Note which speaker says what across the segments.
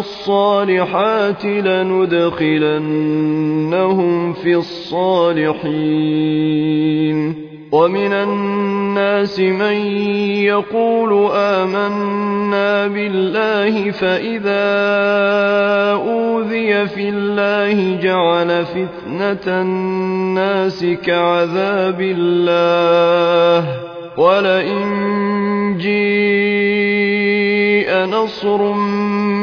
Speaker 1: الصالحات لندخلنهم في الصالحين ومن الناس من يقول آمنا بالله فإذا أوذي في الله جعل فتنة الناس كعذاب الله ولئن جيء نصر منه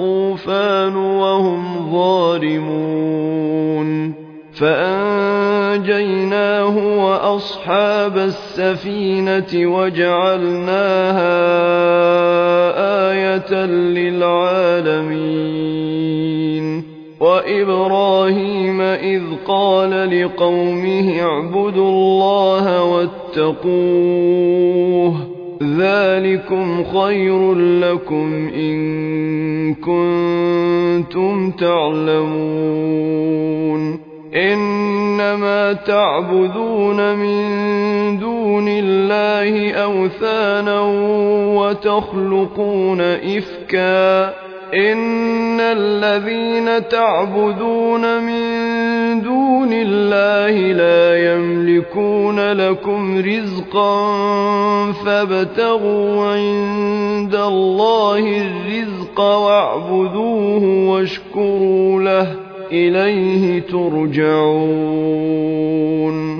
Speaker 1: الطوفان وهم ظالمون فانجيناه واصحاب السفينه وجعلناها ايه للعالمين وابراهيم اذ قال لقومه اعبدوا الله واتقوه ذلكم خير لكم ان كنتم تعلمون إنما تعبدون من دون الله أوثانا وتخلقون إفكا إن الذين تعبدون من دون الله لا يملكون لكم رزقا فابتغوا عند الله الرزق واعبدوه واشكروا له إليه ترجعون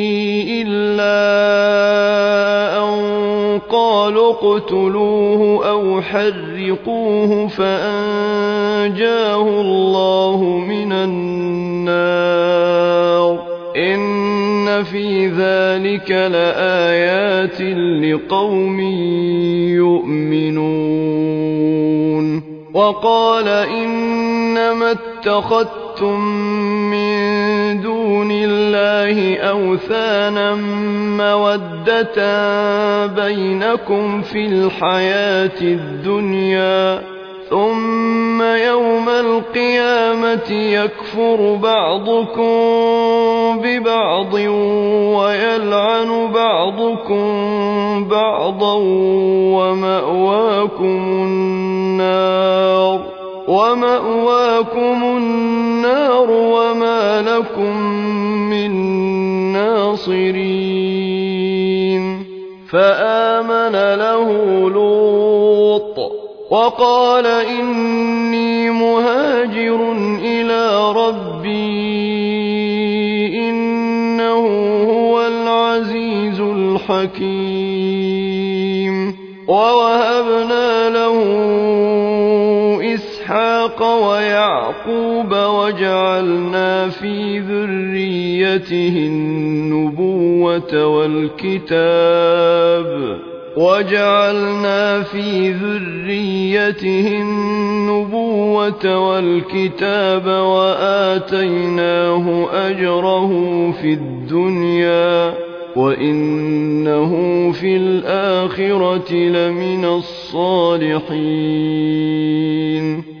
Speaker 1: أَن قالوا اقتلوه أَوْ حرقوه فَأَنجَاهُ اللَّهُ مِنَ النَّارِ إِنَّ فِي ذَلِكَ لَآيَاتٍ لِقَوْمٍ يُؤْمِنُونَ وَقَالَ إِنَّمَا اتَّخَذْتُم مِّن الله أوثانا مودة بينكم في الحياة الدنيا ثم يوم القيامة يكفر بعضكم ببعض ويلعن بعضكم بعضا وماواكم النار وماواكم النار وما لكم من ناصرين فامن له لوط وقال اني مهاجر الى ربي انه هو العزيز الحكيم ووهبنا له يعقوب وجعلنا في ذريته النبوة والكتاب وجعلنا في ذريته النبوة والكتاب واتيناه أجره في الدنيا وإنه في الآخرة لمن الصالحين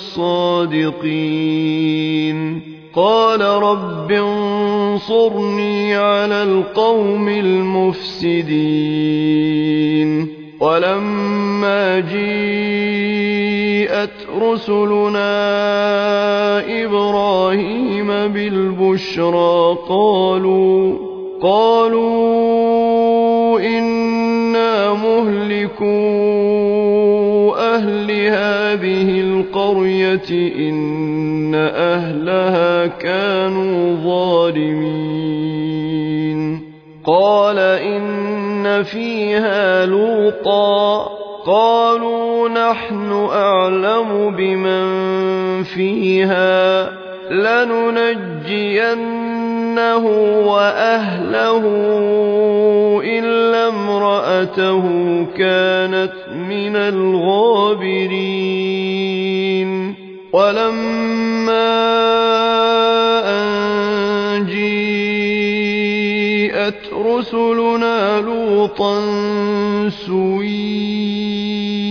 Speaker 1: الصادقين قال رب انصرني على القوم المفسدين ولما جيءت رسلنا إبراهيم بالبشرى قالوا قالوا إنا مهلكوا هذا القرية إن أهلها كانوا ظالمين قال إن فيها لوطا قالوا نحن أعلم بمن فيها لننجين انه وأهله إلا امرأته كانت من الغابرين ولما أن جيءت رسلنا لوطا سويا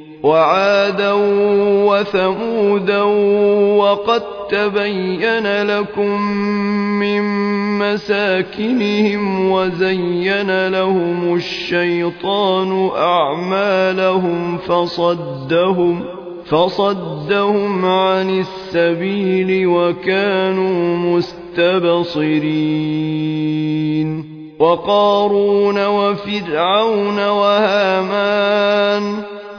Speaker 1: وعادا وثمودا وقد تبين لكم من مساكنهم وزين لهم الشيطان أعمالهم فصدهم فصدهم عن السبيل وكانوا مستبصرين وقارون وفرعون وهامان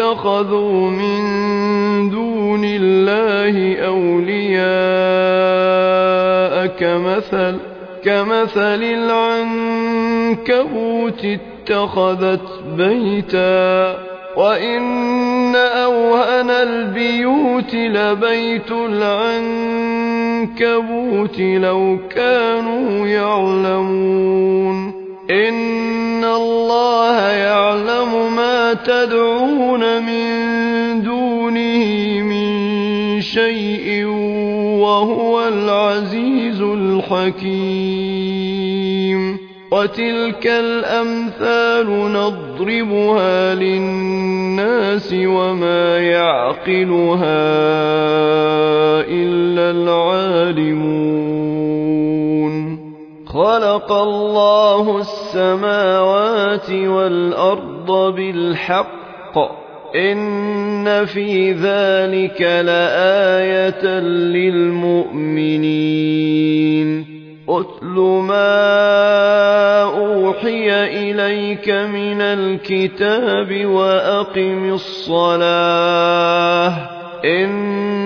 Speaker 1: اتخذوا من دون الله أولياء كمثل, كمثل العنكبوت اتخذت بيتا وإن أوهن البيوت لبيت العنكبوت لو كانوا يعلمون إن الله يعلم ما تدعون من دونه من شيء وهو العزيز الحكيم وتلك الأمثال نضربها للناس وما يعقلها إلا العالمون خلق الله السماوات والأرض بالحق إن في ذلك لآية للمؤمنين اتل ما اوحي إليك من الكتاب وأقم الصلاة إن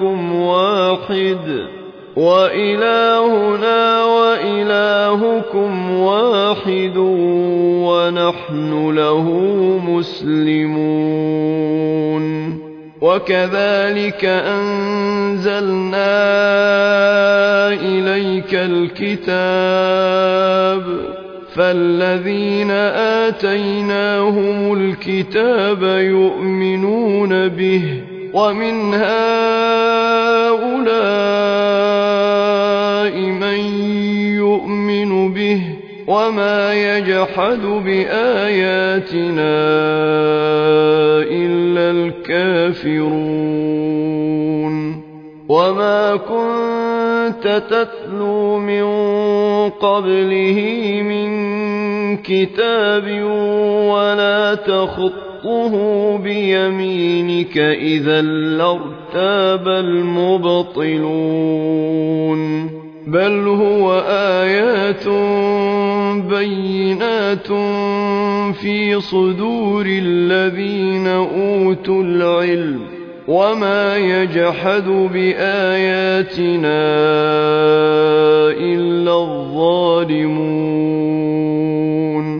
Speaker 1: ربكم واحد وإلهنا وإلهكم واحد ونحن له مسلمون وكذلك أنزلنا إليك الكتاب فالذين آتيناهم الكتاب يؤمنون به ومن هؤلاء هؤلاء من يؤمن به وما يجحد بآياتنا إلا الكافرون وما كنت تتلو من قبله من كتاب ولا تخط تَرْهَقُهُ بِيَمِينِكَ إِذًا لَّارْتَابَ الْمُبْطِلُونَ بَلْ هُوَ آيَاتٌ بَيِّنَاتٌ فِي صُدُورِ الَّذِينَ أُوتُوا الْعِلْمَ وَمَا يَجْحَدُ بِآيَاتِنَا إِلَّا الظَّالِمُونَ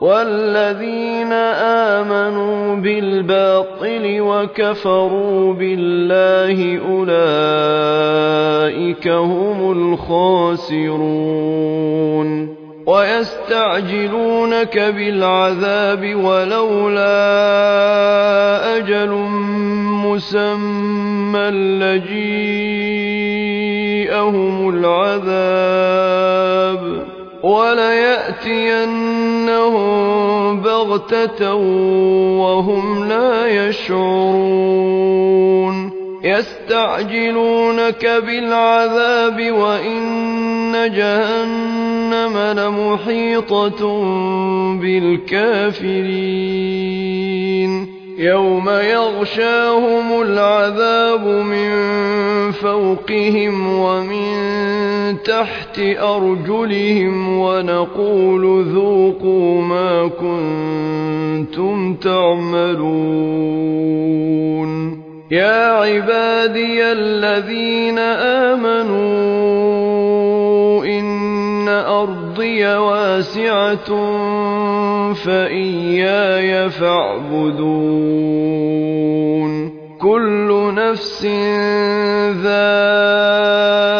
Speaker 1: والذين آمنوا بالباطل وكفروا بالله أولئك هم الخاسرون ويستعجلونك بالعذاب ولولا أجل مسمى لجيئهم العذاب ولياتين يأتونهم بغتة وهم لا يشعرون يستعجلونك بالعذاب وإن جهنم لمحيطة بالكافرين يوم يغشاهم العذاب من فوقهم ومن تحت أرجلهم ونقول ذوقوا ما كنتم تعملون يا عبادي الذين آمنوا إن أرضي واسعة فإياي فاعبدون كل نفس ذات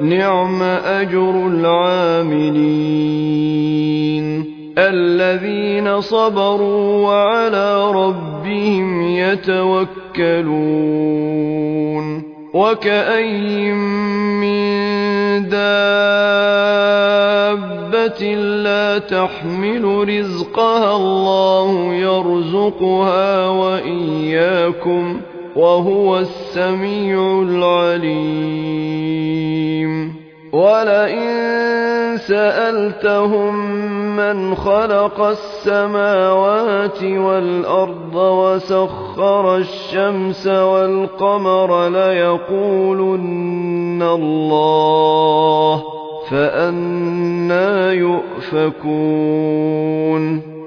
Speaker 1: نعم أجر العاملين الذين صبروا وعلى ربهم يتوكلون وكأي من دابة لا تحمل رزقها الله يرزقها وإياكم ۖ وهو السميع العليم ولئن سالتهم من خلق السماوات والارض وسخر الشمس والقمر ليقولن الله فانا يؤفكون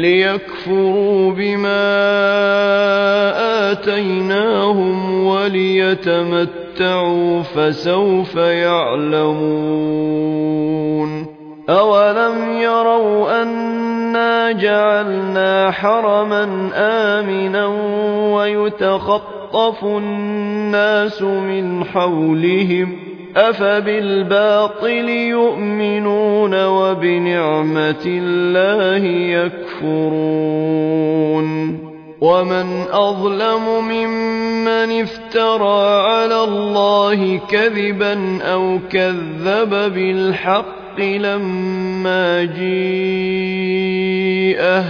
Speaker 1: ليكفروا بما اتيناهم وليتمتعوا فسوف يعلمون اولم يروا انا جعلنا حرما امنا ويتخطف الناس من حولهم افبالباطل يؤمنون وبنعمه الله يكفرون يكفرون ومن أظلم ممن افترى على الله كذبا أو كذب بالحق لما جيئه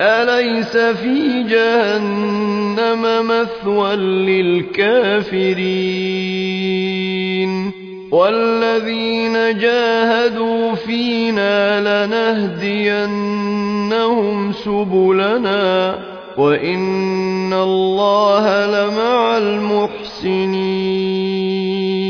Speaker 1: أليس في جهنم مثوى للكافرين والذين جاهدوا فينا لنهدينهم سبلنا وان الله لمع المحسنين